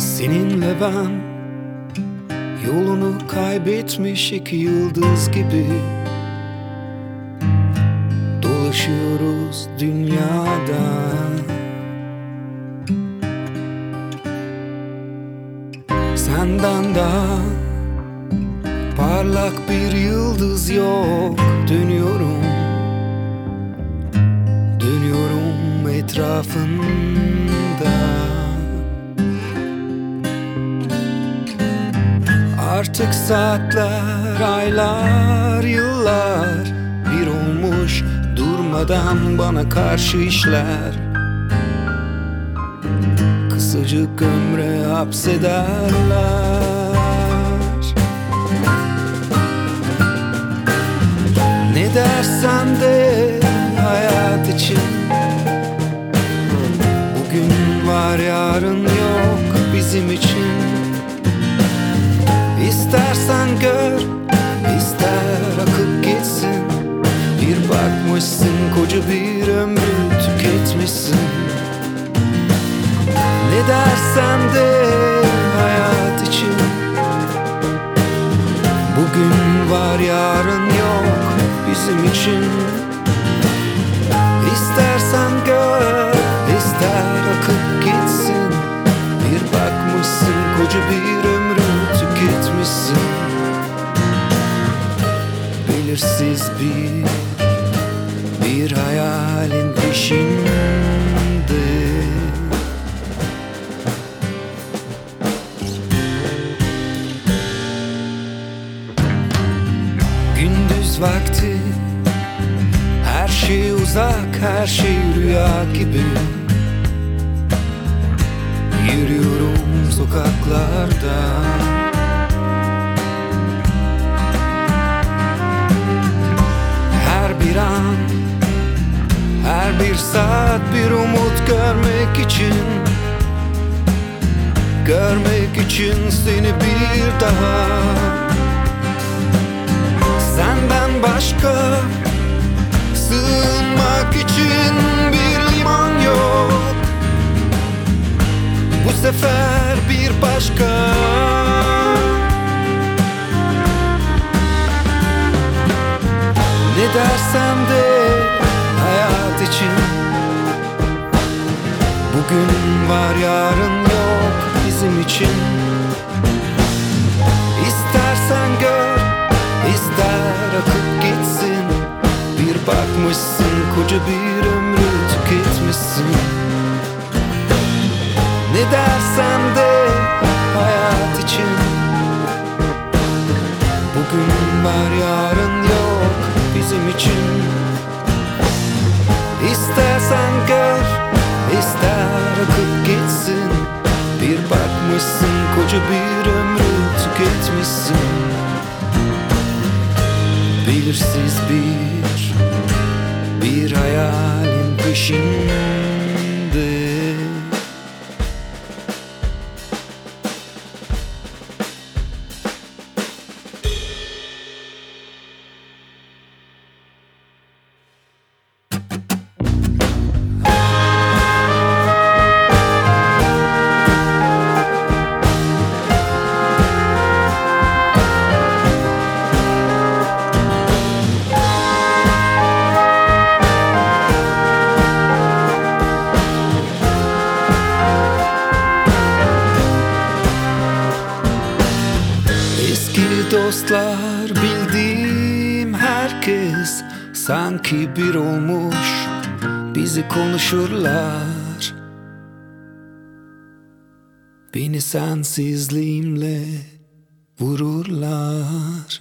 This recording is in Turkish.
Seninle ben Yolunu kaybetmiş iki yıldız gibi Dolaşıyoruz dünyada. Senden daha Parlak bir yıldız yok. Dönüyorum Dönüyorum etrafında Artık saatler, aylar, yıllar Bir olmuş durmadan bana karşı işler. Kısacık ömre hapsederler. Ne dersen de hayat için. Bugün var yarın yok bizim için bakmışsın koca bir ömrü tüketmişsin. Ne dersen de hayat için. Bugün var yarın yok bizim için. İstersen gör, ister akıp gitsin. Bir bakmışsın koca bir ömrü tüketmişsin. Belirsiz bir, bir hayalin peşinde. Gündüz vakti Her şey uzak, her şey rüya gibi. Yürüyorum sokaklarda. Her bir an bir saat bir umut görmek için Görmek için seni bir daha. Senden başka Sığınmak için bir liman yok. Bu sefer bir başka. Ne dersen de Bugün var yarın yok bizim için. İstersen gör, ister akıp gitsin. Bir bakmışsın koca bir ömrü tüketmişsin. Ne dersen de hayat için. Bugün var yarın yok bizim için. İstersen gör, ister akıp gitsin. Bir bakmışsın koca bir ömrü tüketmişsin. Belirsiz bir, bir hayalin peşinde Eski dostlar bildiğim herkes Sanki bir olmuş bizi konuşurlar. Beni sensizliğimle vururlar